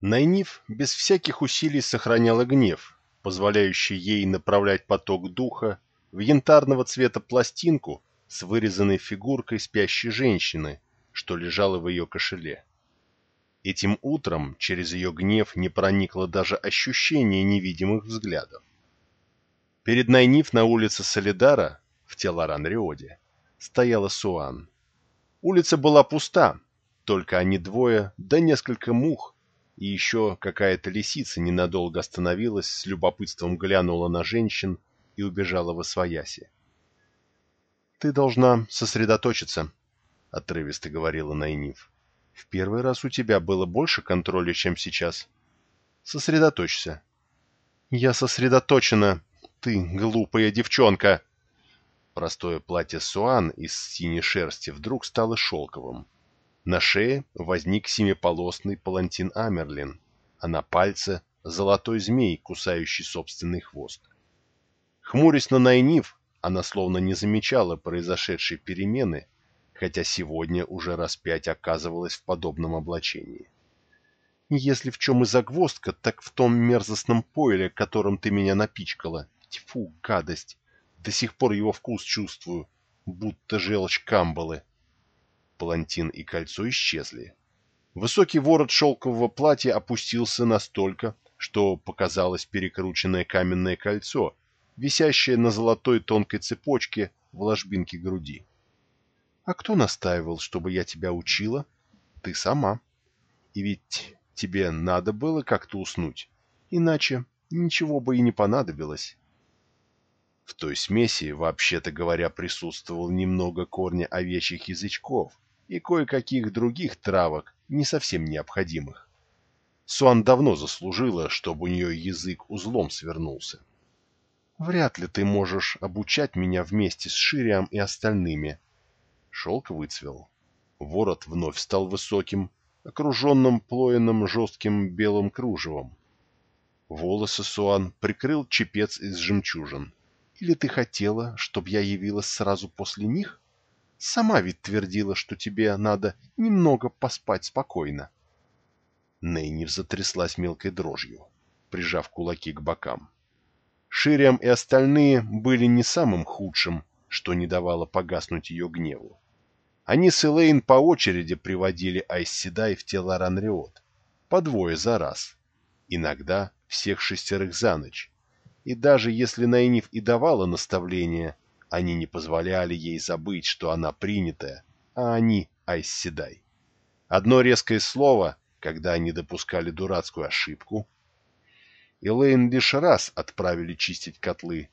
Найниф без всяких усилий сохраняла гнев, позволяющий ей направлять поток духа в янтарного цвета пластинку с вырезанной фигуркой спящей женщины, что лежала в ее кошеле. Этим утром через ее гнев не проникло даже ощущение невидимых взглядов. Перед Найниф на улице Солидара, в Теларан-Риоде, стояла Суан. Улица была пуста, только они двое, да несколько мух, и еще какая-то лисица ненадолго остановилась, с любопытством глянула на женщин и убежала во свояси. «Ты должна сосредоточиться», — отрывисто говорила Найниф. «В первый раз у тебя было больше контроля, чем сейчас. Сосредоточься». «Я сосредоточена, ты глупая девчонка!» Простое платье Суан из синей шерсти вдруг стало шелковым. На шее возник семиполосный палантин Амерлин, а на пальце золотой змей, кусающий собственный хвост. Хмурясь на Найниф, она словно не замечала произошедшей перемены, хотя сегодня уже раз пять оказывалась в подобном облачении. «Если в чем и загвоздка, так в том мерзостном пойле, которым ты меня напичкала. Тьфу, гадость! До сих пор его вкус чувствую, будто желчь камбалы». Палантин и кольцо исчезли. Высокий ворот шелкового платья опустился настолько, что показалось перекрученное каменное кольцо, висящее на золотой тонкой цепочке в ложбинке груди. «А кто настаивал, чтобы я тебя учила? Ты сама. И ведь тебе надо было как-то уснуть, иначе ничего бы и не понадобилось». В той смеси, вообще-то говоря, присутствовал немного корня овечьих язычков, и кое-каких других травок, не совсем необходимых. Суан давно заслужила, чтобы у нее язык узлом свернулся. «Вряд ли ты можешь обучать меня вместе с Шириам и остальными». Шелк выцвел. Ворот вновь стал высоким, окруженным плоенным жестким белым кружевом. Волосы Суан прикрыл чепец из жемчужин. «Или ты хотела, чтобы я явилась сразу после них?» Сама ведь твердила, что тебе надо немного поспать спокойно. Нейнив затряслась мелкой дрожью, прижав кулаки к бокам. Шириам и остальные были не самым худшим, что не давало погаснуть ее гневу. Они с Элейн по очереди приводили Айсседай в тело Ранриот, по двое за раз, иногда всех шестерых за ночь. И даже если Найниф и давала наставления, они не позволяли ей забыть, что она принятая, а они Айсседай. Одно резкое слово, когда они допускали дурацкую ошибку. Элейн лишь раз отправили чистить котлы,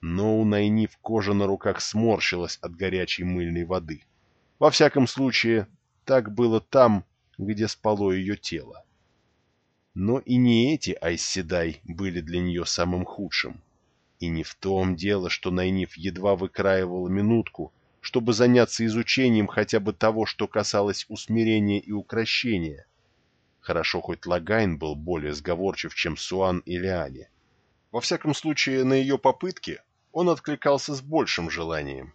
но у Найнив кожа на руках сморщилась от горячей мыльной воды. Во всяком случае, так было там, где спало ее тело. Но и не эти Айз Седай были для нее самым худшим. И не в том дело, что Найнив едва выкраивала минутку, чтобы заняться изучением хотя бы того, что касалось усмирения и укрощения. Хорошо, хоть Логайн был более сговорчив, чем Суан и Лиане. Во всяком случае, на ее попытки он откликался с большим желанием.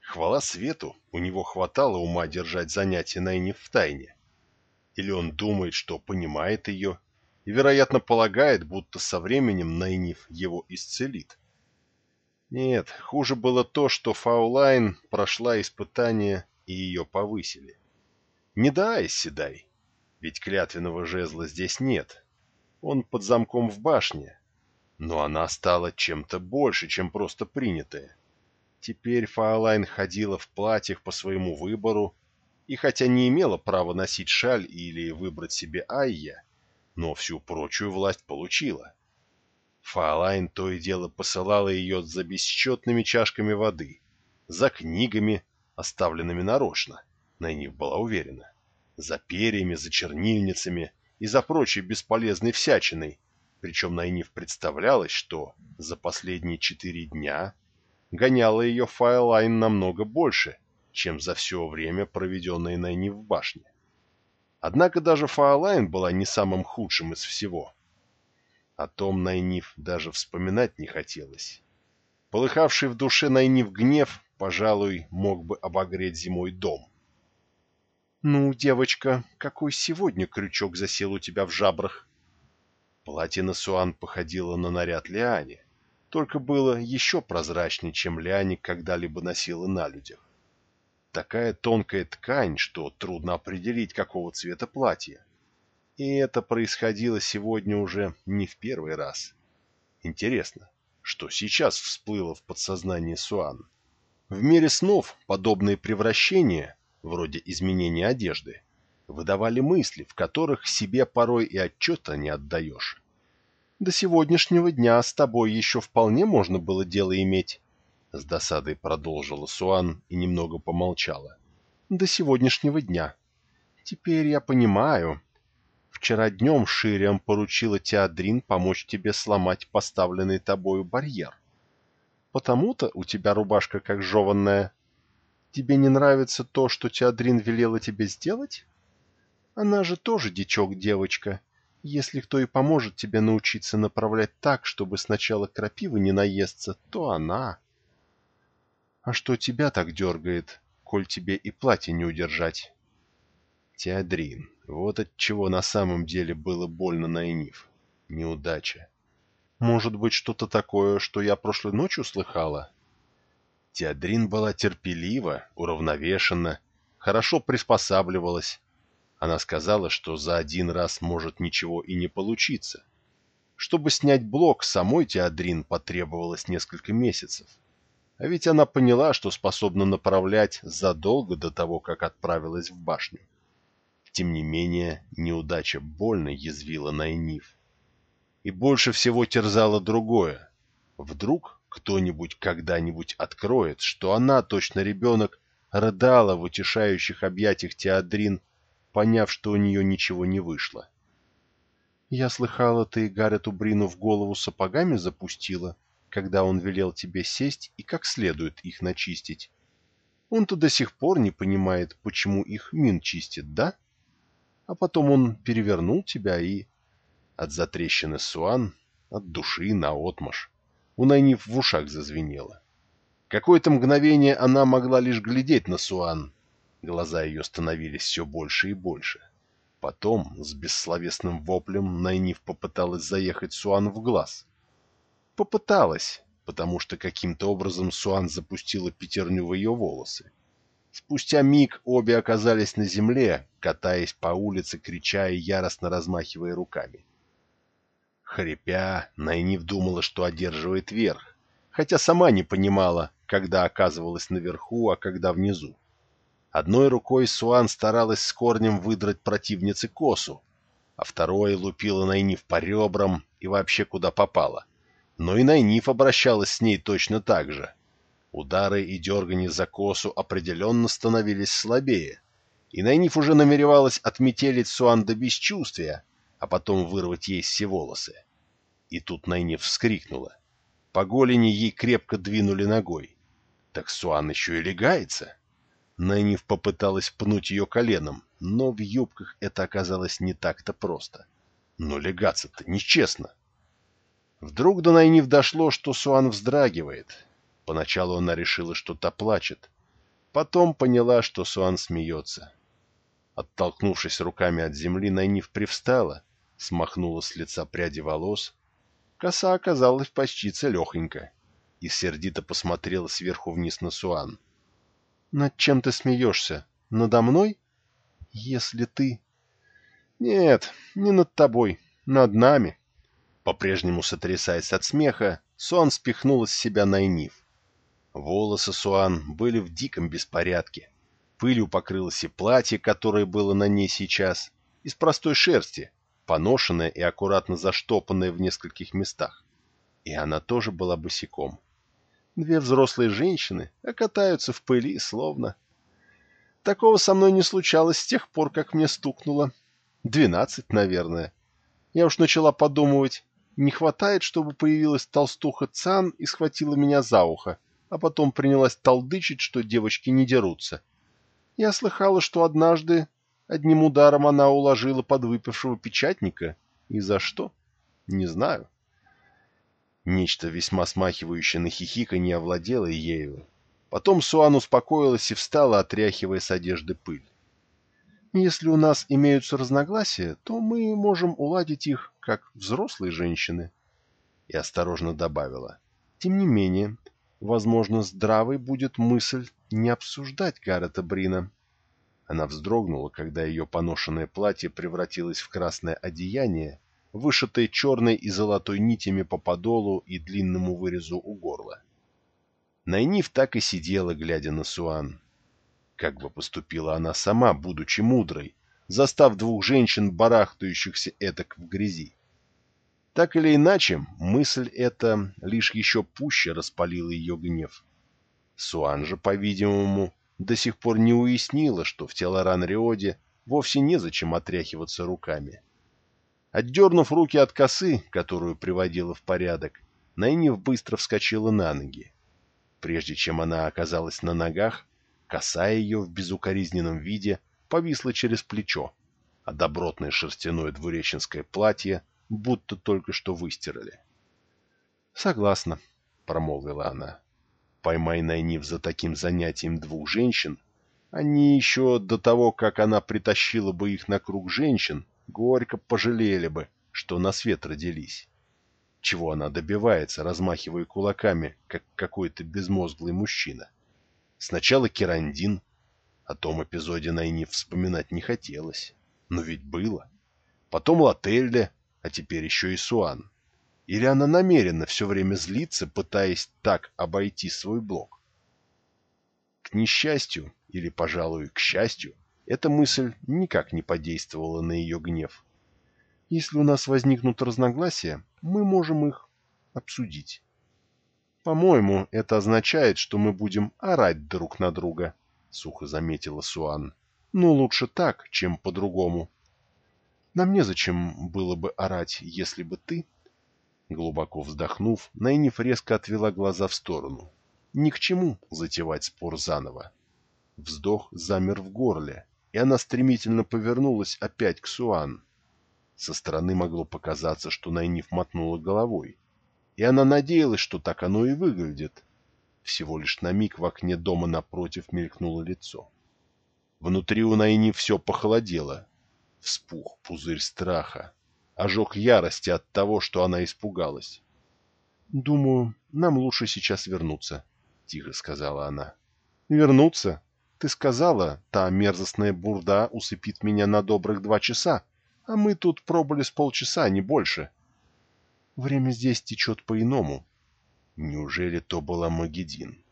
Хвала свету, у него хватало ума держать занятия Найниф в тайне. Или он думает, что понимает ее, и, вероятно, полагает, будто со временем Найниф его исцелит. Нет, хуже было то, что Фаулайн прошла испытание и ее повысили. Не дай, седай, ведь клятвенного жезла здесь нет. Он под замком в башне, но она стала чем-то больше, чем просто принятая. Теперь Фаулайн ходила в платьях по своему выбору, и хотя не имела права носить шаль или выбрать себе Айя, но всю прочую власть получила. Фаолайн то и дело посылала ее за бесчетными чашками воды, за книгами, оставленными нарочно, Найниф была уверена, за перьями, за чернильницами и за прочей бесполезной всячиной, причем Найниф представлялось, что за последние четыре дня гоняла ее Фаолайн намного больше, чем за все время, проведенное Найниф в башне. Однако даже Фаолайн была не самым худшим из всего. О том Найниф даже вспоминать не хотелось. Полыхавший в душе Найниф гнев, пожалуй, мог бы обогреть зимой дом. «Ну, девочка, какой сегодня крючок засел у тебя в жабрах?» Платье на Суан походило на наряд Лиани, только было еще прозрачнее, чем Лиани когда-либо носила на людях. Такая тонкая ткань, что трудно определить, какого цвета платье. И это происходило сегодня уже не в первый раз. Интересно, что сейчас всплыло в подсознании Суан? В мире снов подобные превращения, вроде изменения одежды, выдавали мысли, в которых себе порой и отчета не отдаешь. До сегодняшнего дня с тобой еще вполне можно было дело иметь. С досадой продолжила Суан и немного помолчала. До сегодняшнего дня. Теперь я понимаю. Вчера днем Шириам поручила Теодрин помочь тебе сломать поставленный тобою барьер. Потому-то у тебя рубашка как жеванная. Тебе не нравится то, что Теодрин велела тебе сделать? Она же тоже дичок-девочка. Если кто и поможет тебе научиться направлять так, чтобы сначала крапивы не наесться, то она. А что тебя так дергает, коль тебе и платье не удержать? Теодрин. Вот от чего на самом деле было больно Найниф. Неудача. Может быть, что-то такое, что я прошлой ночью слыхала? Теодрин была терпелива, уравновешена, хорошо приспосабливалась. Она сказала, что за один раз может ничего и не получиться. Чтобы снять блок, самой Теодрин потребовалось несколько месяцев. А ведь она поняла, что способна направлять задолго до того, как отправилась в башню. Тем не менее, неудача больно язвила Найниф. И больше всего терзало другое. Вдруг кто-нибудь когда-нибудь откроет, что она, точно ребенок, рыдала в утешающих объятиях Теодрин, поняв, что у нее ничего не вышло. «Я слыхала, ты Гаррету Брину в голову сапогами запустила», когда он велел тебе сесть и как следует их начистить. Он-то до сих пор не понимает, почему их Мин чистит, да? А потом он перевернул тебя и... От затрещины Суан, от души наотмашь. У Найниф в ушах зазвенело. Какое-то мгновение она могла лишь глядеть на Суан. Глаза ее становились все больше и больше. Потом, с бессловесным воплем, Найниф попыталась заехать Суан в глаз — Попыталась, потому что каким-то образом Суан запустила пятерню в ее волосы. Спустя миг обе оказались на земле, катаясь по улице, крича и яростно размахивая руками. Хрипя, Найниф думала, что одерживает верх, хотя сама не понимала, когда оказывалась наверху, а когда внизу. Одной рукой Суан старалась с корнем выдрать противнице косу, а второй лупила Найниф по ребрам и вообще куда попало — но и Найниф обращалась с ней точно так же. Удары и дергания за косу определенно становились слабее, и Найниф уже намеревалась отметелить Суан до бесчувствия, а потом вырвать ей все волосы. И тут Найниф вскрикнула. По голени ей крепко двинули ногой. Так Суан еще и легается. Найниф попыталась пнуть ее коленом, но в юбках это оказалось не так-то просто. Но легаться-то нечестно. Вдруг до Найниф дошло, что Суан вздрагивает. Поначалу она решила, что та плачет. Потом поняла, что Суан смеется. Оттолкнувшись руками от земли, Найниф привстала, смахнула с лица пряди волос. Коса оказалась почти целехонька и сердито посмотрела сверху вниз на Суан. «Над чем ты смеешься? Надо мной? Если ты...» «Нет, не над тобой, над нами», по-прежнему сотрясаясь от смеха, Суан спихнула с себя Найниф. Волосы Суан были в диком беспорядке. Пылью покрылось и платье, которое было на ней сейчас, из простой шерсти, поношенное и аккуратно заштопанное в нескольких местах. И она тоже была босиком. Две взрослые женщины, а катаются в пыли, словно... Такого со мной не случалось с тех пор, как мне стукнуло. Двенадцать, наверное. Я уж начала подумывать, не хватает, чтобы появилась толстуха Цан и схватила меня за ухо, а потом принялась толдычить, что девочки не дерутся. Я слыхала, что однажды одним ударом она уложила подвыпившего печатника. И за что? Не знаю. Нечто весьма смахивающее на хихика не овладело ею. Потом Суан успокоилась и встала, отряхивая с одежды пыль. Если у нас имеются разногласия, то мы можем уладить их, как взрослые женщины. И осторожно добавила. Тем не менее, возможно, здравой будет мысль не обсуждать Гаррета Брина. Она вздрогнула, когда ее поношенное платье превратилось в красное одеяние, вышитое черной и золотой нитями по подолу и длинному вырезу у горла. Найниф так и сидела, глядя на Суан. Как бы поступила она сама, будучи мудрой, застав двух женщин, барахтающихся этак в грязи? Так или иначе, мысль эта лишь еще пуще распалила ее гнев. Суан же, по-видимому, до сих пор не уяснила, что в Телоран-Риоде вовсе незачем отряхиваться руками. Отдернув руки от косы, которую приводила в порядок, Найниф быстро вскочила на ноги. Прежде чем она оказалась на ногах, коса ее в безукоризненном виде повисла через плечо, а добротное шерстяное двуреченское платье будто только что выстирали. «Согласна», — промолвила она. Поймай Найниф за таким занятием двух женщин, они еще до того, как она притащила бы их на круг женщин, горько пожалели бы, что на свет родились. Чего она добивается, размахивая кулаками, как какой-то безмозглый мужчина? Сначала Керандин. О том эпизоде Найниф вспоминать не хотелось. Но ведь было. Потом Лотельде, а теперь еще и Суан. Или она намеренно все время злится, пытаясь так обойти свой блок? К несчастью, или, пожалуй, к счастью, эта мысль никак не подействовала на ее гнев. Если у нас возникнут разногласия, мы можем их обсудить. По-моему, это означает, что мы будем орать друг на друга, — сухо заметила Суан. Ну, лучше так, чем по-другому. Нам незачем было бы орать, если бы ты Глубоко вздохнув, Найниф резко отвела глаза в сторону. Ни к чему затевать спор заново. Вздох замер в горле, и она стремительно повернулась опять к Суан. Со стороны могло показаться, что Найниф мотнула головой, и она надеялась, что так оно и выглядит. Всего лишь на миг в окне дома напротив мелькнуло лицо. Внутри у Найниф все похолодело. Вспух пузырь страха, ожог ярости от того, что она испугалась. «Думаю, нам лучше сейчас вернуться», — тихо сказала она. «Вернуться? Ты сказала, та мерзостная бурда усыпит меня на добрых два часа, а мы тут пробыли с полчаса, не больше. Время здесь течет по-иному. Неужели то была Магедин?»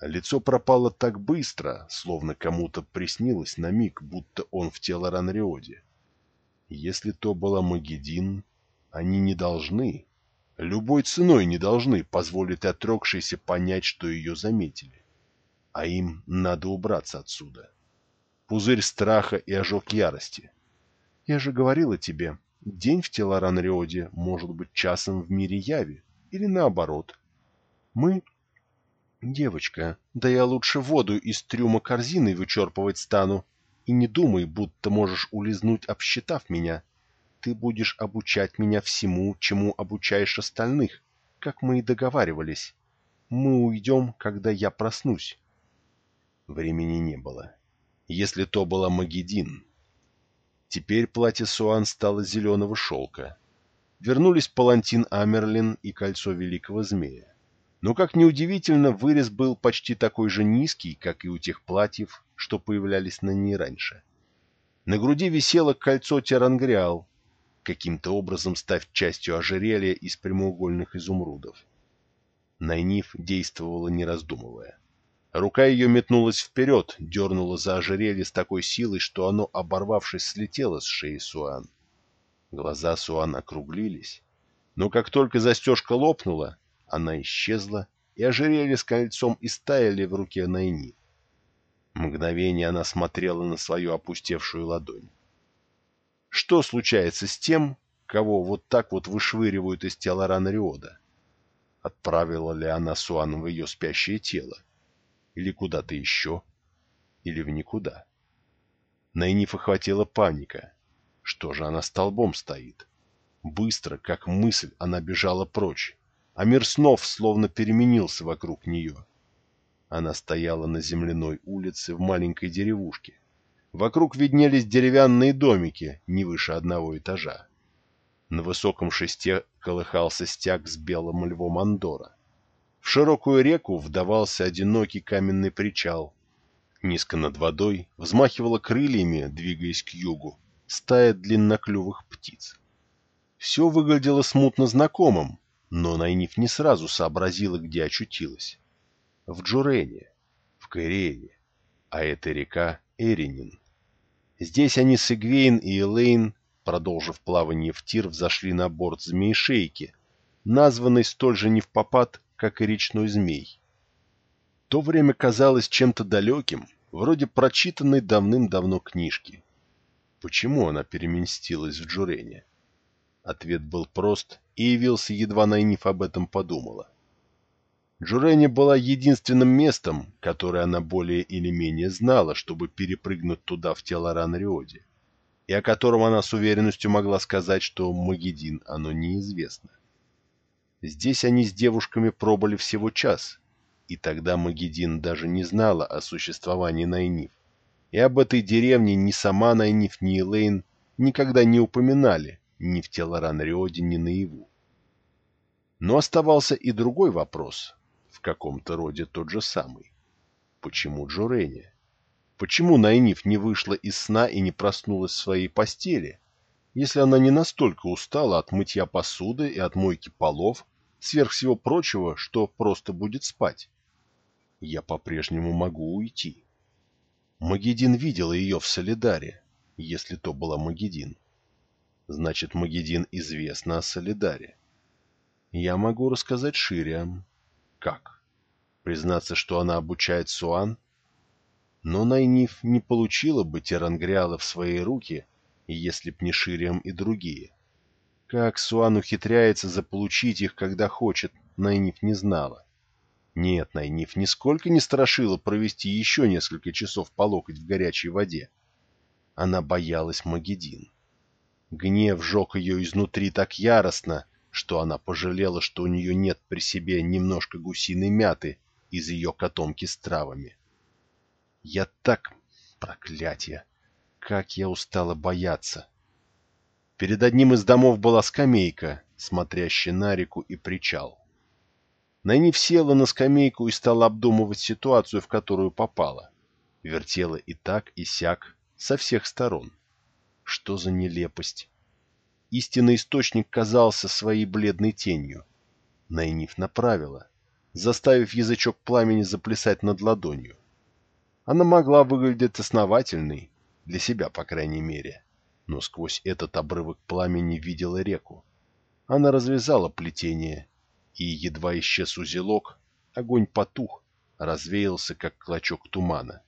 Лицо пропало так быстро, словно кому-то приснилось на миг, будто он в тело Ранриоде. Если то была Магедин, они не должны, любой ценой не должны позволить отрекшейся понять, что ее заметили. А им надо убраться отсюда. Пузырь страха и ожог ярости. Я же говорила тебе, день в Телоран-Риоде может быть часом в мире яви, или наоборот. Мы... Девочка, да я лучше воду из трюма корзины вычерпывать стану, и не думай, будто можешь улизнуть, обсчитав меня. Ты будешь обучать меня всему, чему обучаешь остальных, как мы и договаривались. Мы уйдем, когда я проснусь. Времени не было. Если то была Магедин. Теперь платье Суан стало зеленого шелка. Вернулись палантин Амерлин и кольцо Великого Змея. Но, как неудивительно, вырез был почти такой же низкий, как и у тех платьев, что появлялись на ней раньше. На груди висело кольцо Терангриал, каким-то образом став частью ожерелья из прямоугольных изумрудов. Найниф действовала не раздумывая. Рука ее метнулась вперед, дернула за ожерелье с такой силой, что оно, оборвавшись, слетело с шеи Суан. Глаза Суан округлились, но как только застежка лопнула, она исчезла, и ожерелье с кольцом истаяли в руке Найни. Мгновение она смотрела на свою опустевшую ладонь. Что случается с тем, кого вот так вот вышвыривают из тела Ранриода? Отправила ли она Суан в ее спящее тело? Или куда-то еще? Или в никуда? Найнифа хватила паника. Что же она столбом стоит? Быстро, как мысль, она бежала прочь а мир снов словно переменился вокруг нее. Она стояла на земляной улице в маленькой деревушке. Вокруг виднелись деревянные домики не выше одного этажа. На высоком шесте колыхался стяг с белым львом Андора. В широкую реку вдавался одинокий каменный причал. Низко над водой взмахивала крыльями, двигаясь к югу, стая длинноклювых птиц. Все выглядело смутно знакомым, но Найниф не сразу сообразила, где очутилась. В Джурене, в Кайрене, а эта река Эринин. Здесь они с Игвейн и Элейн, продолжив плавание в тир, взошли на борт змеи-шейки, названной столь же не в попад, как и речной змей. То время казалось чем-то далеким, вроде прочитанной давным-давно книжки. Почему она переместилась в Джурене? Ответ был прост и явился, едва Найниф об этом подумала. Джурене была единственным местом, которое она более или менее знала, чтобы перепрыгнуть туда в тело Ранриоде, и о котором она с уверенностью могла сказать, что Магедин оно неизвестно. Здесь они с девушками пробыли всего час, и тогда Магедин даже не знала о существовании Найниф. И об этой деревне ни сама Найниф, ни Элейн никогда не упоминали ни в Телоран-Риоде, ни наяву. Но оставался и другой вопрос, в каком-то роде тот же самый. Почему Джурене? Почему Найниф не вышла из сна и не проснулась в своей постели, если она не настолько устала от мытья посуды и от мойки полов, сверх всего прочего, что просто будет спать. Я по-прежнему могу уйти. Магедин видела ее в Солидаре, если то была Магедин. Значит, Магедин известна о Солидаре. Я могу рассказать Шириам. Как? Признаться, что она обучает Суан? Но Найниф не получила бы Терангриала в свои руки, если б не Шириам и другие. Как Суан ухитряется заполучить их, когда хочет, Найниф не знала. Нет, Найниф нисколько не страшила провести еще несколько часов по локоть в горячей воде. Она боялась Магедин. Гнев жег ее изнутри так яростно, что она пожалела, что у нее нет при себе немножко гусиной мяты из ее котомки с травами. Я так... Проклятие! Как я устала бояться! Перед одним из домов была скамейка, смотрящая на реку и причал. Найниф села на скамейку и стала обдумывать ситуацию, в которую попала. Вертела и так, и сяк, со всех сторон. Что за нелепость! Истинный источник казался своей бледной тенью. Найниф направила, заставив язычок пламени заплясать над ладонью. Она могла выглядеть основательной, для себя, по крайней мере, но сквозь этот обрывок пламени видела реку. Она развязала плетение, и, едва исчез узелок, огонь потух, развеялся, как клочок тумана.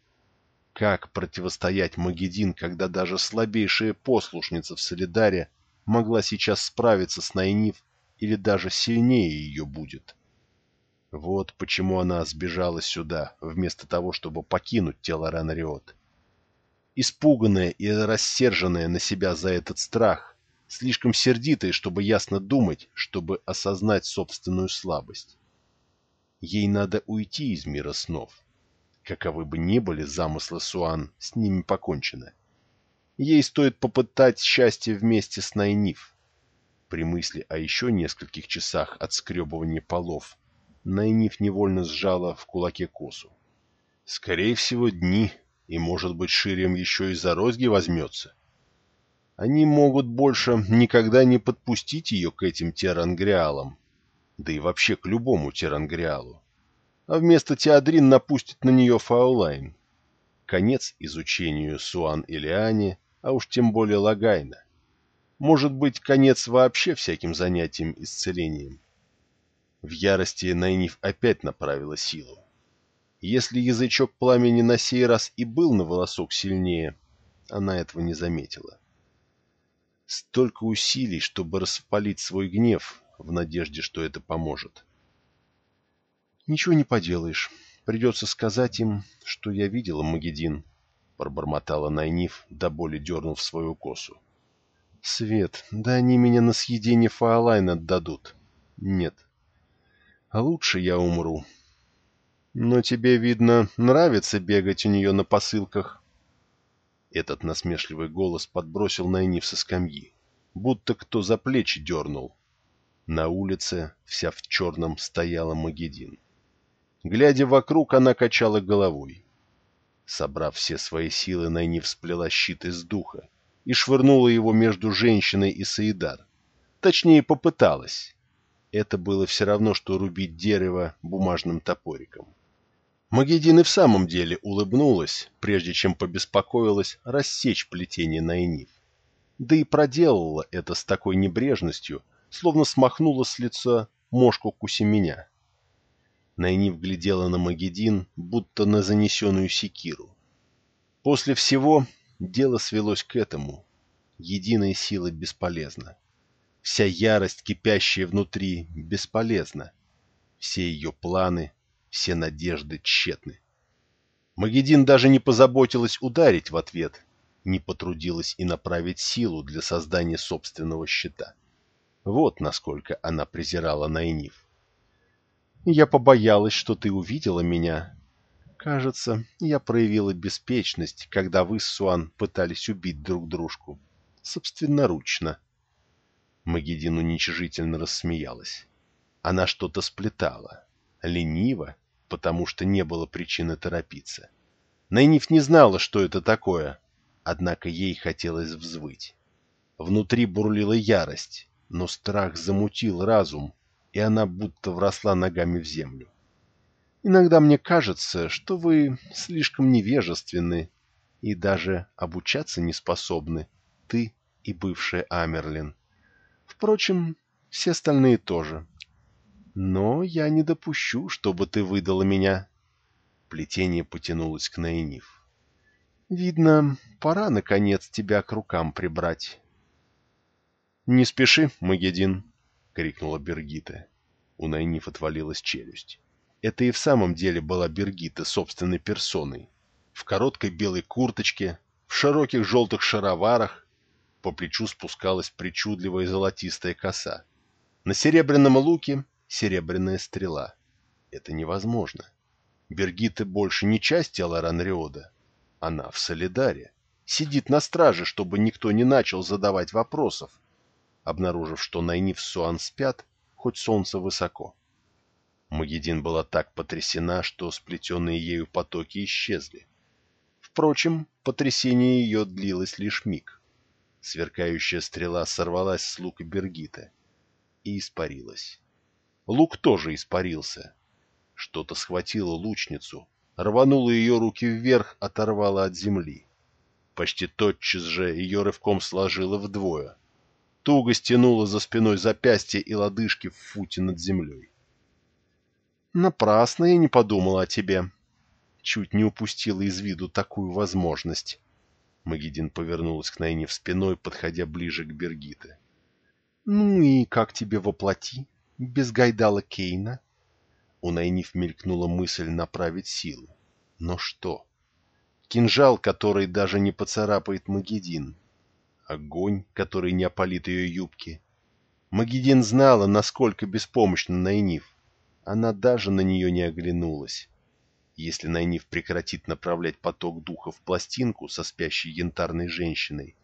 Как противостоять Магедин, когда даже слабейшая послушница в Солидаре могла сейчас справиться с Найниф или даже сильнее ее будет? Вот почему она сбежала сюда, вместо того, чтобы покинуть тело Ранриот. Испуганная и рассерженная на себя за этот страх, слишком сердитая, чтобы ясно думать, чтобы осознать собственную слабость. Ей надо уйти из мира снов. Каковы бы ни были замыслы Суан, с ними покончено. Ей стоит попытать счастье вместе с Найниф. При мысли о еще нескольких часах отскребывания полов Найниф невольно сжала в кулаке косу. Скорее всего, дни, и, может быть, Ширием еще и за розги возьмется. Они могут больше никогда не подпустить ее к этим терангриалам, да и вообще к любому терангриалу. А вместо Теодрин напустит на нее Фаулайн. Конец изучению Суан Илиани, а уж тем более Лагайна. Может быть, конец вообще всяким занятиям исцелением. В ярости Найниф опять направила силу. Если язычок пламени на сей раз и был на волосок сильнее, она этого не заметила. Столько усилий, чтобы распалить свой гнев, в надежде, что это поможет. «Ничего не поделаешь. Придется сказать им, что я видела Магедин», — пробормотала Найниф, до боли дернув свою косу. «Свет, да они меня на съедение Фаолайн отдадут. Нет, лучше я умру. Но тебе, видно, нравится бегать у нее на посылках. Этот насмешливый голос подбросил Найниф со скамьи, будто кто за плечи дернул. На улице, вся в черном, стояла Магедин. Глядя вокруг, она качала головой. Собрав все свои силы, Найниф сплела щит из духа и швырнула его между женщиной и Саидар. Точнее, попыталась. Это было все равно, что рубить дерево бумажным топориком. Магедин и в самом деле улыбнулась, прежде чем побеспокоилась рассечь плетение Найниф. Да и проделала это с такой небрежностью, словно смахнула с лица мошку кусеменя. Найниф глядела на Магедин, будто на занесенную секиру. После всего дело свелось к этому. Единая сила бесполезна. Вся ярость, кипящая внутри, бесполезна. Все ее планы, все надежды тщетны. Магедин даже не позаботилась ударить в ответ, не потрудилась и направить силу для создания собственного щита. Вот насколько она презирала Найниф. «Я побоялась, что ты увидела меня. Кажется, я проявила беспечность, когда вы с Суан пытались убить друг дружку. Собственноручно». Магедин уничижительно рассмеялась. Она что-то сплетала. Лениво, потому что не было причины торопиться. Найниф не знала, что это такое, однако ей хотелось взвыть. Внутри бурлила ярость, но страх замутил разум, и она будто вросла ногами в землю. Иногда мне кажется, что вы слишком невежественны и даже обучаться не способны, ты и бывшая Амерлин. Впрочем, все остальные тоже. Но я не допущу, чтобы ты выдала меня. Плетение потянулось к Наиниф. Видно, пора, наконец, тебя к рукам прибрать. «Не спеши, Магедин!» — крикнула Бергита. У Найниф отвалилась челюсть. Это и в самом деле была Бергита собственной персоной. В короткой белой курточке, в широких желтых шароварах, по плечу спускалась причудливая золотистая коса. На серебряном луке серебряная стрела. Это невозможно. Бергита больше не часть тела Ранриода. Она в Солидаре. Сидит на страже, чтобы никто не начал задавать вопросов, обнаружив, что Найниф Суан спят, хоть солнце высоко. Магедин была так потрясена, что сплетенные ею потоки исчезли. Впрочем, потрясение ее длилось лишь миг. Сверкающая стрела сорвалась с лука Бергита и испарилась. Лук тоже испарился. Что-то схватило лучницу, рвануло ее руки вверх, оторвало от земли. Почти тотчас же ее рывком сложило вдвое — туго стянула за спиной запястья и лодыжки в футе над землей. «Напрасно я не подумала о тебе. Чуть не упустила из виду такую возможность». Магедин повернулась к Найне в спиной, подходя ближе к Бергите. «Ну и как тебе воплоти? Без Гайдала Кейна?» У Найниф мелькнула мысль направить силу. Но что? Кинжал, который даже не поцарапает Магедин, огонь, который не опалит ее юбки. Магедин знала, насколько беспомощна Найниф. Она даже на нее не оглянулась. Если Найниф прекратит направлять поток духа в пластинку со спящей янтарной женщиной,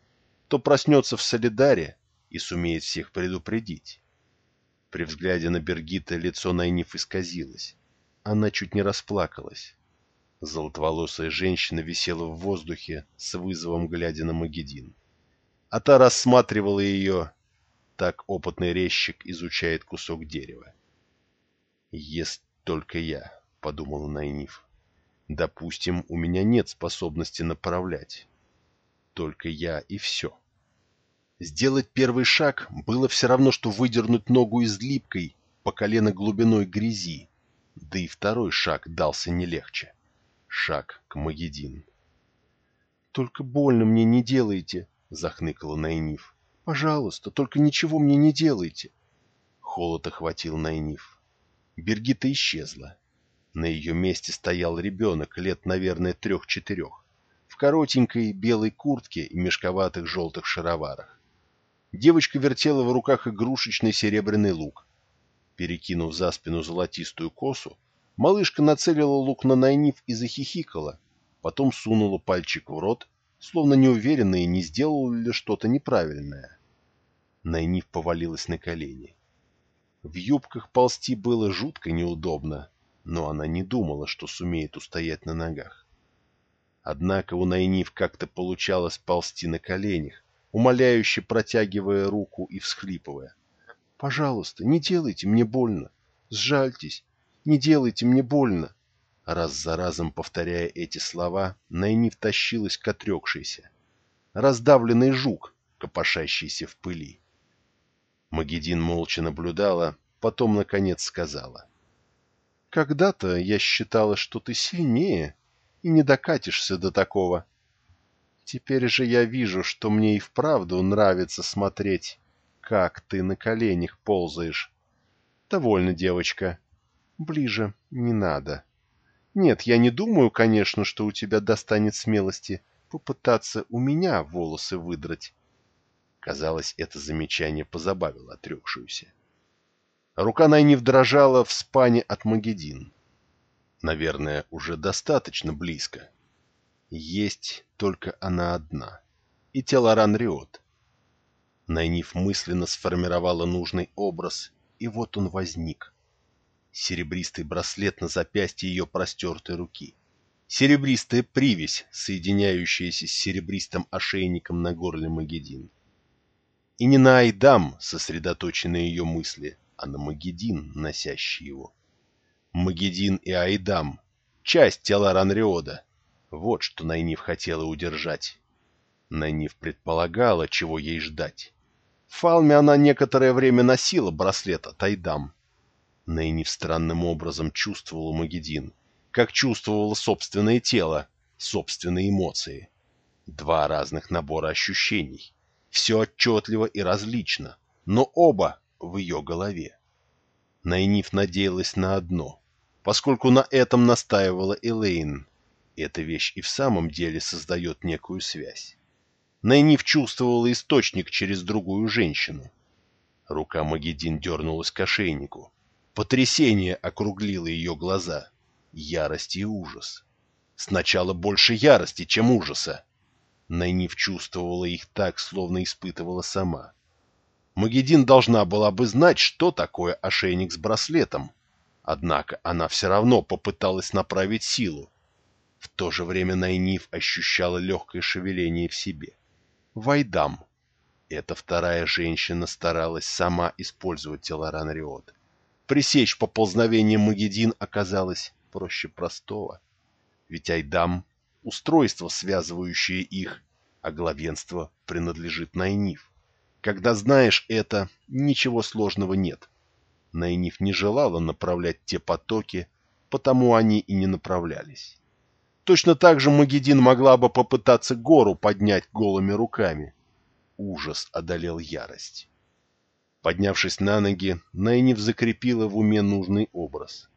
то проснется в Солидаре и сумеет всех предупредить. При взгляде на Бергита лицо Найниф исказилось. Она чуть не расплакалась. Золотоволосая женщина висела в воздухе с вызовом, глядя на Магедин а та рассматривала ее, так опытный резчик изучает кусок дерева. «Есть только я», — подумала Найниф. «Допустим, у меня нет способности направлять. Только я и все». Сделать первый шаг было все равно, что выдернуть ногу из липкой, по колено глубиной грязи, да и второй шаг дался не легче. Шаг к Магедин. «Только больно мне не делайте», — захныкала Найниф. «Пожалуйста, только ничего мне не делайте». Холод охватил Найниф. Бергита исчезла. На ее месте стоял ребенок, лет, наверное, трех-четырех, в коротенькой белой куртке и мешковатых желтых шароварах. Девочка вертела в руках игрушечный серебряный лук. Перекинув за спину золотистую косу, малышка нацелила лук на Найниф и захихикала, потом сунула пальчик в рот словно неуверенные, не сделал ли что-то неправильное. Найниф повалилась на колени. В юбках ползти было жутко неудобно, но она не думала, что сумеет устоять на ногах. Однако у Найниф как-то получалось ползти на коленях, умоляюще протягивая руку и всхлипывая. «Пожалуйста, не делайте мне больно! Сжальтесь! Не делайте мне больно!» Раз за разом повторяя эти слова, Найниф тащилась к отрекшейся. Раздавленный жук, копошащийся в пыли. Магедин молча наблюдала, потом, наконец, сказала. «Когда-то я считала, что ты сильнее и не докатишься до такого. Теперь же я вижу, что мне и вправду нравится смотреть, как ты на коленях ползаешь. Довольно, девочка. Ближе не надо. Нет, я не думаю, конечно, что у тебя достанет смелости попытаться у меня волосы выдрать. Казалось, это замечание позабавило отрекшуюся. Рука Найниф дрожала в спане от Магедин. Наверное, уже достаточно близко. Есть только она одна. И Телоран Риот. Найниф мысленно сформировала нужный образ, и вот он возник. Серебристый браслет на запястье ее простертой руки. Серебристая привязь, соединяющаяся с серебристым ошейником на горле Магедин. И не на Айдам сосредоточены ее мысли, а на Магедин, носящий его. Магедин и Айдам — часть тела Ранриода, вот что Найниф хотела удержать. Найниф предполагала, чего ей ждать. В Фалме она некоторое время носила браслет от Айдам. Найниф странным образом чувствовала Магеддин, как чувствовала собственное тело, собственные эмоции. Два разных набора ощущений. Все отчетливо и различно, но оба в ее голове. Найниф надеялась на одно, поскольку на этом настаивала Элейн, эта вещь и в самом деле создает некую связь. Найниф чувствовала источник через другую женщину. Рука Магеддин дернулась к ошейнику. Потрясение округлило ее глаза. Ярость и ужас. Сначала больше ярости, чем ужаса. Найниф чувствовала их так, словно испытывала сама. Магеддин должна была бы знать, что такое ошейник с браслетом. Однако она все равно попыталась направить силу. В то же время Найниф ощущала легкое шевеление в себе. Вайдам. Эта вторая женщина старалась сама использовать тело Ранриот. Пресечь поползновение Магедин оказалось проще простого. Ведь Айдам — устройство, связывающее их, а главенство принадлежит Найниф. Когда знаешь это, ничего сложного нет. Найниф не желала направлять те потоки, потому они и не направлялись. Точно так же Магедин могла бы попытаться гору поднять голыми руками. Ужас одолел ярость. Поднявшись на ноги, Найниф закрепила в уме нужный образ.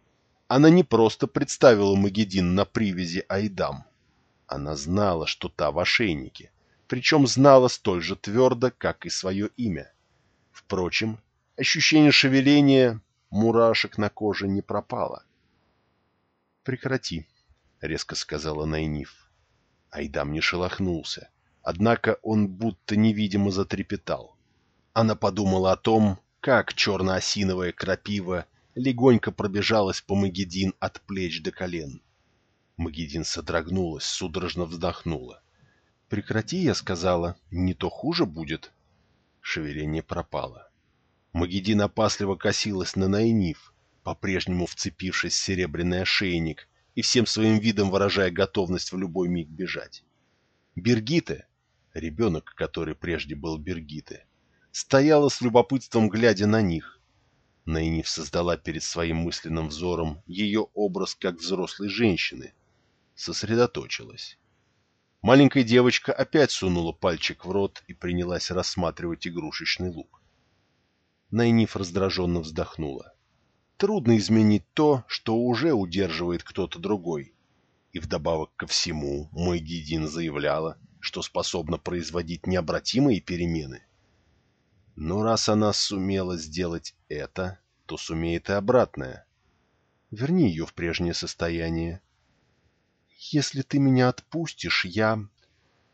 Она не просто представила Магедин на привязи Айдам. Она знала, что та в ошейнике, причем знала столь же твердо, как и свое имя. Впрочем, ощущение шевеления мурашек на коже не пропало. «Прекрати», — резко сказала Найниф. Айдам не шелохнулся, однако он будто невидимо затрепетал. Она подумала о том, как черно-осиновая крапива легонько пробежалась по Магедин от плеч до колен. Магедин содрогнулась, судорожно вздохнула. «Прекрати», — я сказала, — «не то хуже будет». Шевеление пропало. Магедин опасливо косилась на Найниф, по-прежнему вцепившись в серебряный ошейник, и всем своим видом выражая готовность в любой миг бежать. Бергите, ребенок, который прежде был Бергите, стояла с любопытством, глядя на них. Найниф создала перед своим мысленным взором ее образ как взрослой женщины. Сосредоточилась. Маленькая девочка опять сунула пальчик в рот и принялась рассматривать игрушечный лук. Найниф раздраженно вздохнула. Трудно изменить то, что уже удерживает кто-то другой. И вдобавок ко всему, мой Гидин заявляла, что способна производить необратимые перемены. Но раз она сумела сделать это, то сумеет и обратное. Верни ее в прежнее состояние. Если ты меня отпустишь, я...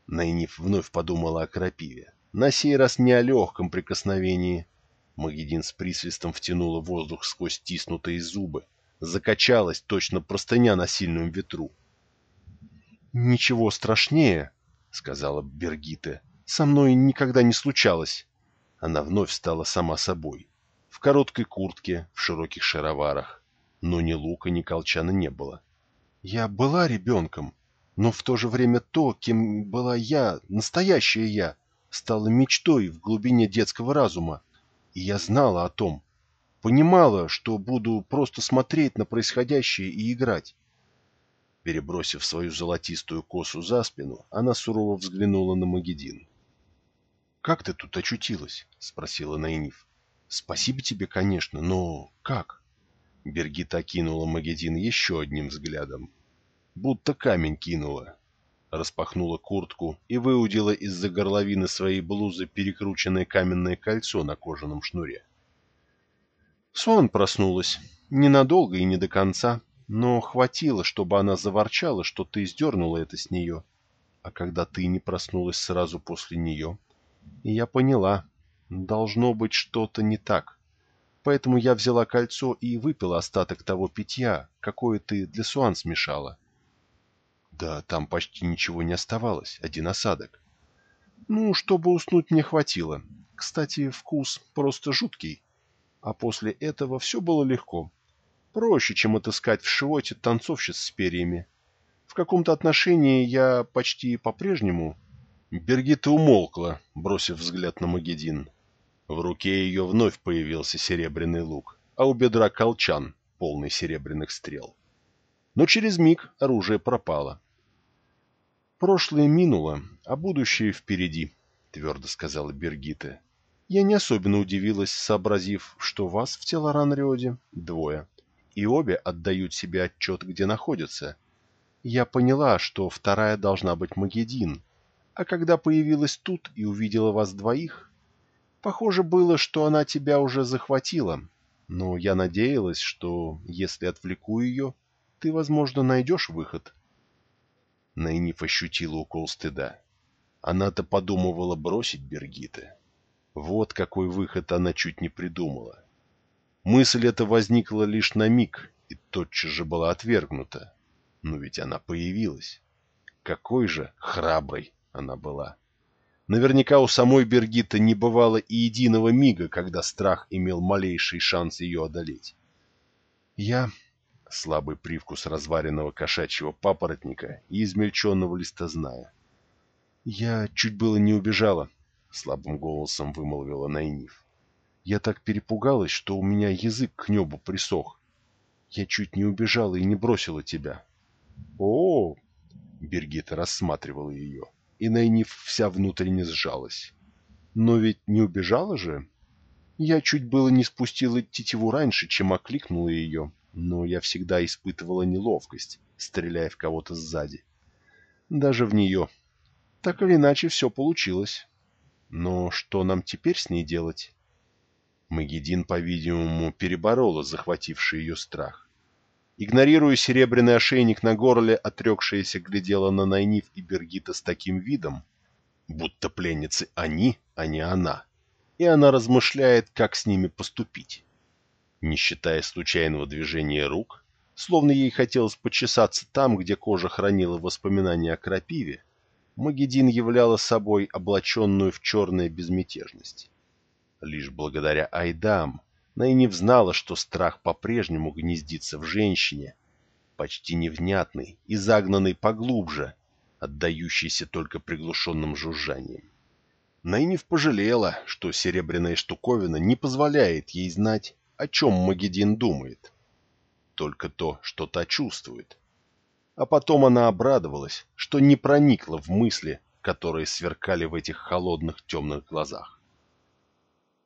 Найниф вновь подумала о крапиве. На сей раз не о легком прикосновении. Магедин с присвистом втянула воздух сквозь стиснутые зубы. Закачалась точно простыня на сильном ветру. «Ничего страшнее», — сказала Бергита. «Со мной никогда не случалось». Она вновь стала сама собой. В короткой куртке, в широких шароварах. Но ни лука, ни колчана не было. Я была ребенком, но в то же время то, кем была я, настоящая я, стало мечтой в глубине детского разума. И я знала о том. Понимала, что буду просто смотреть на происходящее и играть. Перебросив свою золотистую косу за спину, она сурово взглянула на Магедин. «Как ты тут очутилась?» — спросила Найниф. «Спасибо тебе, конечно, но как?» Бергита кинула Магедин еще одним взглядом. Будто камень кинула. Распахнула куртку и выудила из-за горловины своей блузы перекрученное каменное кольцо на кожаном шнуре. Сон проснулась. Ненадолго и не до конца но хватило, чтобы она заворчала, что ты сдернула это с нее. А когда ты не проснулась сразу после нее, я поняла, должно быть что-то не так. Поэтому я взяла кольцо и выпила остаток того питья, какое ты для Суан смешала. Да там почти ничего не оставалось, один осадок. Ну, чтобы уснуть мне хватило. Кстати, вкус просто жуткий. А после этого все было легко. Проще, чем отыскать в шивоте танцовщиц с перьями. В каком-то отношении я почти по-прежнему... Бергита умолкла, бросив взгляд на Магедин. В руке ее вновь появился серебряный лук, а у бедра колчан, полный серебряных стрел. Но через миг оружие пропало. «Прошлое минуло, а будущее впереди», — твердо сказала Бергита. «Я не особенно удивилась, сообразив, что вас в Телоран-Риоде двое и обе отдают себе отчет, где находятся. Я поняла, что вторая должна быть Магедин, а когда появилась тут и увидела вас двоих, похоже было, что она тебя уже захватила, но я надеялась, что, если отвлеку ее, ты, возможно, найдешь выход. Найниф ощутила укол стыда. Она-то подумывала бросить Бергита. Вот какой выход она чуть не придумала. Мысль эта возникла лишь на миг и тотчас же была отвергнута. Но ведь она появилась. Какой же храброй она была. Наверняка у самой Бергиты не бывало и единого мига, когда страх имел малейший шанс ее одолеть. Я... Слабый привкус разваренного кошачьего папоротника и измельченного листозная. «Я чуть было не убежала», — слабым голосом вымолвила Найниф. Я так перепугалась, что у меня язык к небу присох. Я чуть не убежала и не бросила тебя. О, -о, Бергита рассматривала ее, и Найниф вся внутренне сжалась. Но ведь не убежала же. Я чуть было не спустила тетиву раньше, чем окликнула ее, но я всегда испытывала неловкость, стреляя в кого-то сзади. Даже в нее. Так или иначе, все получилось. Но что нам теперь с ней делать? Магедин, по-видимому, переборола захвативший ее страх. Игнорируя серебряный ошейник на горле, отрекшаяся глядела на Найниф и Бергита с таким видом, будто пленницы они, а не она, и она размышляет, как с ними поступить. Не считая случайного движения рук, словно ей хотелось почесаться там, где кожа хранила воспоминания о крапиве, Магедин являла собой облаченную в черное безмятежность. Лишь благодаря Айдам Найниф знала, что страх по-прежнему гнездится в женщине, почти невнятный и загнанный поглубже, отдающийся только приглушенным жужжанием. Найниф пожалела, что серебряная штуковина не позволяет ей знать, о чем Магедин думает. Только то, что та чувствует. А потом она обрадовалась, что не проникла в мысли, которые сверкали в этих холодных темных глазах.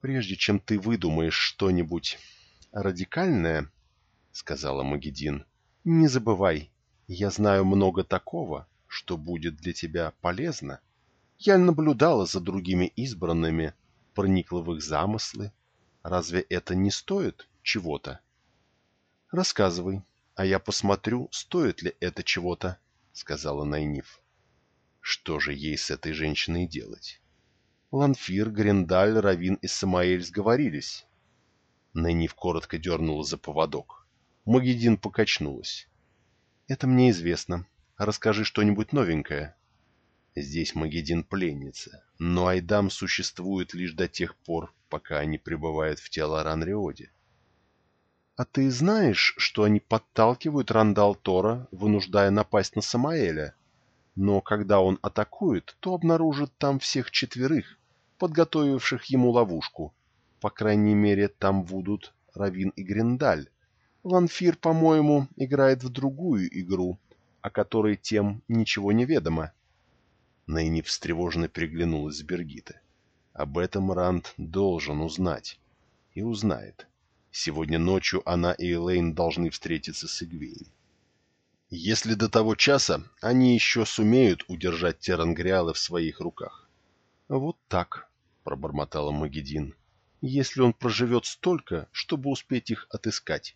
«Прежде чем ты выдумаешь что-нибудь радикальное, — сказала Магедин, — не забывай, я знаю много такого, что будет для тебя полезно. Я наблюдала за другими избранными, проникла в их замыслы. Разве это не стоит чего-то? Рассказывай, а я посмотрю, стоит ли это чего-то, — сказала Найниф. Что же ей с этой женщиной делать? Ланфир, Грендаль, Равин и Самаэль сговорились. Нэнив коротко дернула за поводок. Магедин покачнулась. «Это мне известно. Расскажи что-нибудь новенькое». Здесь Магедин пленница, но Айдам существует лишь до тех пор, пока они пребывают в тело Ранриоде. «А ты знаешь, что они подталкивают Рандал Тора, вынуждая напасть на Самаэля? Но когда он атакует, то обнаружит там всех четверых, подготовивших ему ловушку. По крайней мере, там будут Равин и Гриндаль. Ланфир, по-моему, играет в другую игру, о которой тем ничего не ведомо. Найни встревоженно переглянулась с Бергита. Об этом Ранд должен узнать. И узнает. Сегодня ночью она и Элейн должны встретиться с Игвейн. Если до того часа они еще сумеют удержать Терангриалы в своих руках. Вот так, пробормотала Магедин, если он проживет столько, чтобы успеть их отыскать.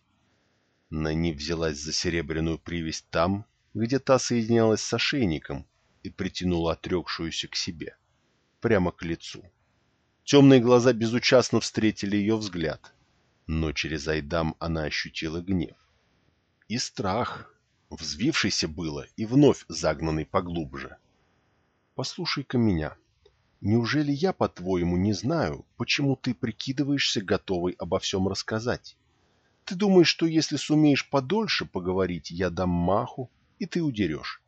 Нани взялась за серебряную привязь там, где та соединялась с ошейником, и притянула отрекшуюся к себе, прямо к лицу. Темные глаза безучастно встретили ее взгляд, но через Айдам она ощутила гнев. И страх, взвившийся было и вновь загнанный поглубже. «Послушай-ка меня», Неужели я, по-твоему, не знаю, почему ты прикидываешься готовой обо всем рассказать? Ты думаешь, что если сумеешь подольше поговорить, я дам маху, и ты удерешь.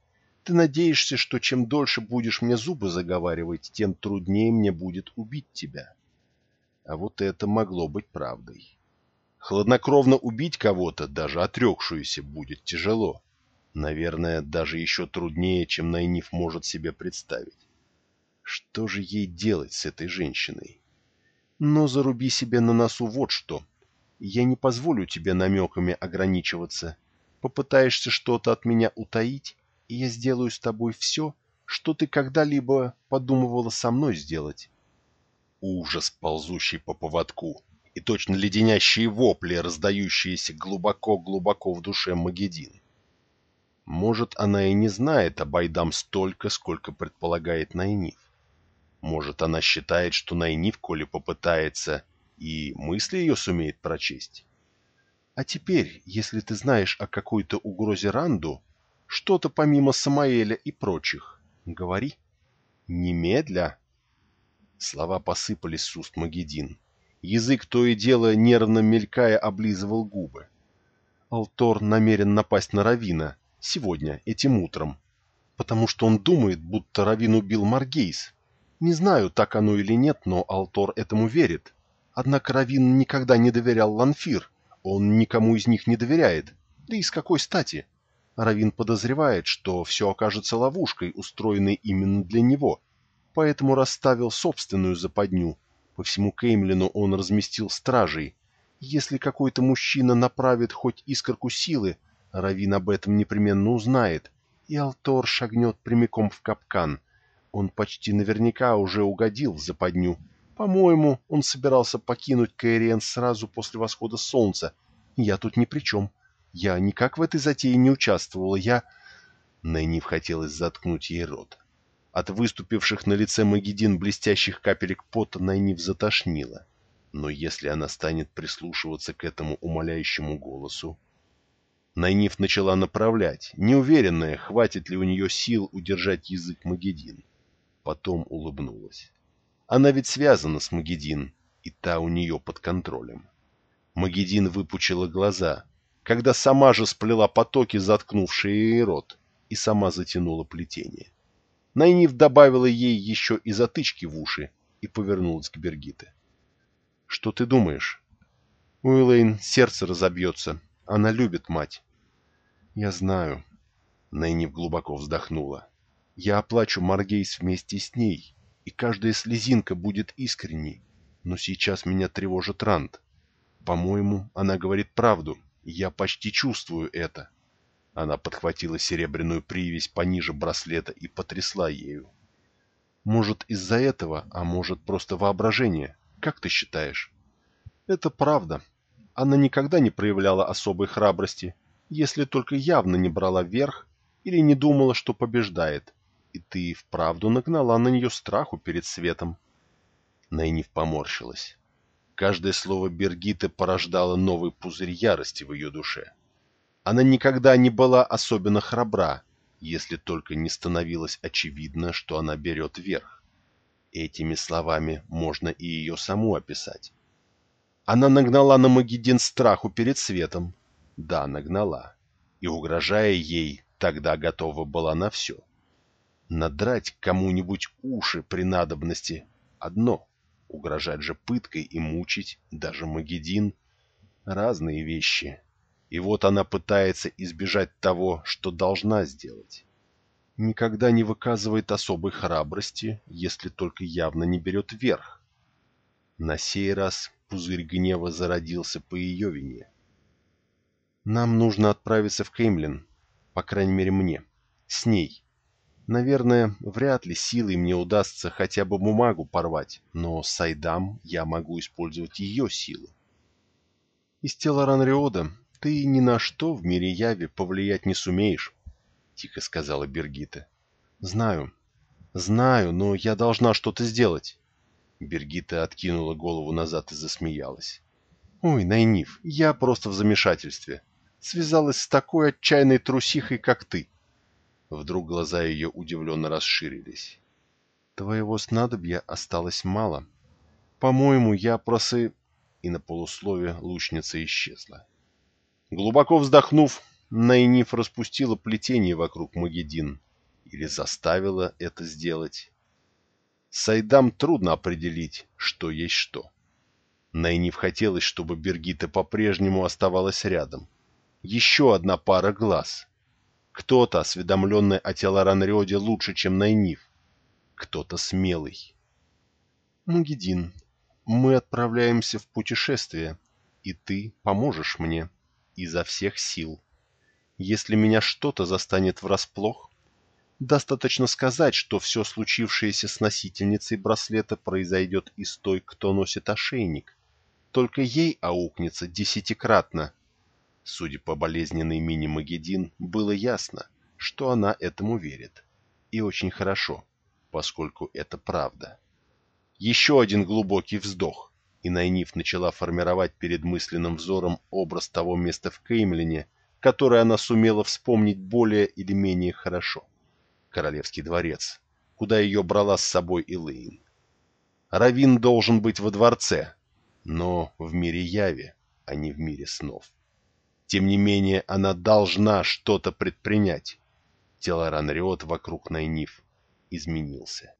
Ты надеешься, что чем дольше будешь мне зубы заговаривать, тем труднее мне будет убить тебя. А вот это могло быть правдой. Хладнокровно убить кого-то, даже отрекшуюся, будет тяжело. Наверное, даже еще труднее, чем Найниф может себе представить. Что же ей делать с этой женщиной? Но заруби себе на носу вот что. Я не позволю тебе намеками ограничиваться. Попытаешься что-то от меня утаить, и я сделаю с тобой все, что ты когда-либо подумывала со мной сделать. Ужас, ползущий по поводку, и точно леденящие вопли, раздающиеся глубоко-глубоко в душе Магедин. Может, она и не знает об Айдам столько, сколько предполагает Найниф. Может, она считает, что Найниф, коли попытается, и мысли ее сумеет прочесть? А теперь, если ты знаешь о какой-то угрозе Ранду, что-то помимо Самаэля и прочих, говори. Немедля. Слова посыпались с уст Магедин. Язык то и дело, нервно мелькая, облизывал губы. Алтор намерен напасть на Равина сегодня, этим утром, потому что он думает, будто Равин убил Маргейс, не знаю, так оно или нет, но Алтор этому верит. Однако Равин никогда не доверял Ланфир. Он никому из них не доверяет. Да и с какой стати? Равин подозревает, что все окажется ловушкой, устроенной именно для него. Поэтому расставил собственную западню. По всему Кеймлину он разместил стражей. Если какой-то мужчина направит хоть искорку силы, Равин об этом непременно узнает, и Алтор шагнет прямиком в капкан — он почти наверняка уже угодил в западню. По-моему, он собирался покинуть Кэриэн сразу после восхода солнца. Я тут ни при чем. Я никак в этой затее не участвовала. Я... Найниф хотелось заткнуть ей рот. От выступивших на лице Магедин блестящих капелек пота Найниф затошнила. Но если она станет прислушиваться к этому умоляющему голосу... Найниф начала направлять, неуверенная, хватит ли у нее сил удержать язык Магедин потом улыбнулась. Она ведь связана с Магедин, и та у нее под контролем. Магедин выпучила глаза, когда сама же сплела потоки, заткнувшие ей рот, и сама затянула плетение. Найниф добавила ей еще и затычки в уши и повернулась к Бергите. — Что ты думаешь? — У сердце разобьется. Она любит мать. — Я знаю. Найниф глубоко вздохнула. Я оплачу Маргейс вместе с ней, и каждая слезинка будет искренней. Но сейчас меня тревожит Ранд. По-моему, она говорит правду, я почти чувствую это. Она подхватила серебряную привязь пониже браслета и потрясла ею. Может, из-за этого, а может, просто воображение. Как ты считаешь? Это правда. Она никогда не проявляла особой храбрости, если только явно не брала верх или не думала, что побеждает и ты вправду нагнала на нее страху перед светом. Найниф поморщилась. Каждое слово Бергиты порождало новый пузырь ярости в ее душе. Она никогда не была особенно храбра, если только не становилось очевидно, что она берет верх. Этими словами можно и ее саму описать. Она нагнала на Магедин страху перед светом. Да, нагнала. И, угрожая ей, тогда готова была на все. Надрать кому-нибудь уши при надобности — одно. Угрожать же пыткой и мучить даже Магедин — разные вещи. И вот она пытается избежать того, что должна сделать. Никогда не выказывает особой храбрости, если только явно не берет верх. На сей раз пузырь гнева зародился по ее вине. Нам нужно отправиться в Кеймлин, по крайней мере мне, с ней. Наверное, вряд ли силой мне удастся хотя бы бумагу порвать, но с Айдам я могу использовать ее силы. Из тела Ранриода ты ни на что в мире Яви повлиять не сумеешь, — тихо сказала Бергита. Знаю, знаю, но я должна что-то сделать. Бергита откинула голову назад и засмеялась. Ой, Найниф, я просто в замешательстве. Связалась с такой отчаянной трусихой, как ты. Вдруг глаза ее удивленно расширились. «Твоего снадобья осталось мало. По-моему, я просы...» И на полуслове лучница исчезла. Глубоко вздохнув, Найниф распустила плетение вокруг Магедин. Или заставила это сделать. Сайдам трудно определить, что есть что. Найниф хотелось, чтобы Бергита по-прежнему оставалась рядом. Еще одна пара глаз — кто-то, осведомленный о Телоранриоде лучше, чем Найниф. Кто-то смелый. Магедин, мы отправляемся в путешествие, и ты поможешь мне изо всех сил. Если меня что-то застанет врасплох, достаточно сказать, что все случившееся с носительницей браслета произойдет из той, кто носит ошейник. Только ей аукнется десятикратно, Судя по болезненной мини Магедин, было ясно, что она этому верит. И очень хорошо, поскольку это правда. Еще один глубокий вздох, и Найниф начала формировать перед мысленным взором образ того места в Кеймлине, которое она сумела вспомнить более или менее хорошо. Королевский дворец, куда ее брала с собой Элэйн. Равин должен быть во дворце, но в мире яви, а не в мире снов. Тем не менее, она должна что-то предпринять. Тело Ранриот вокруг Найниф изменился.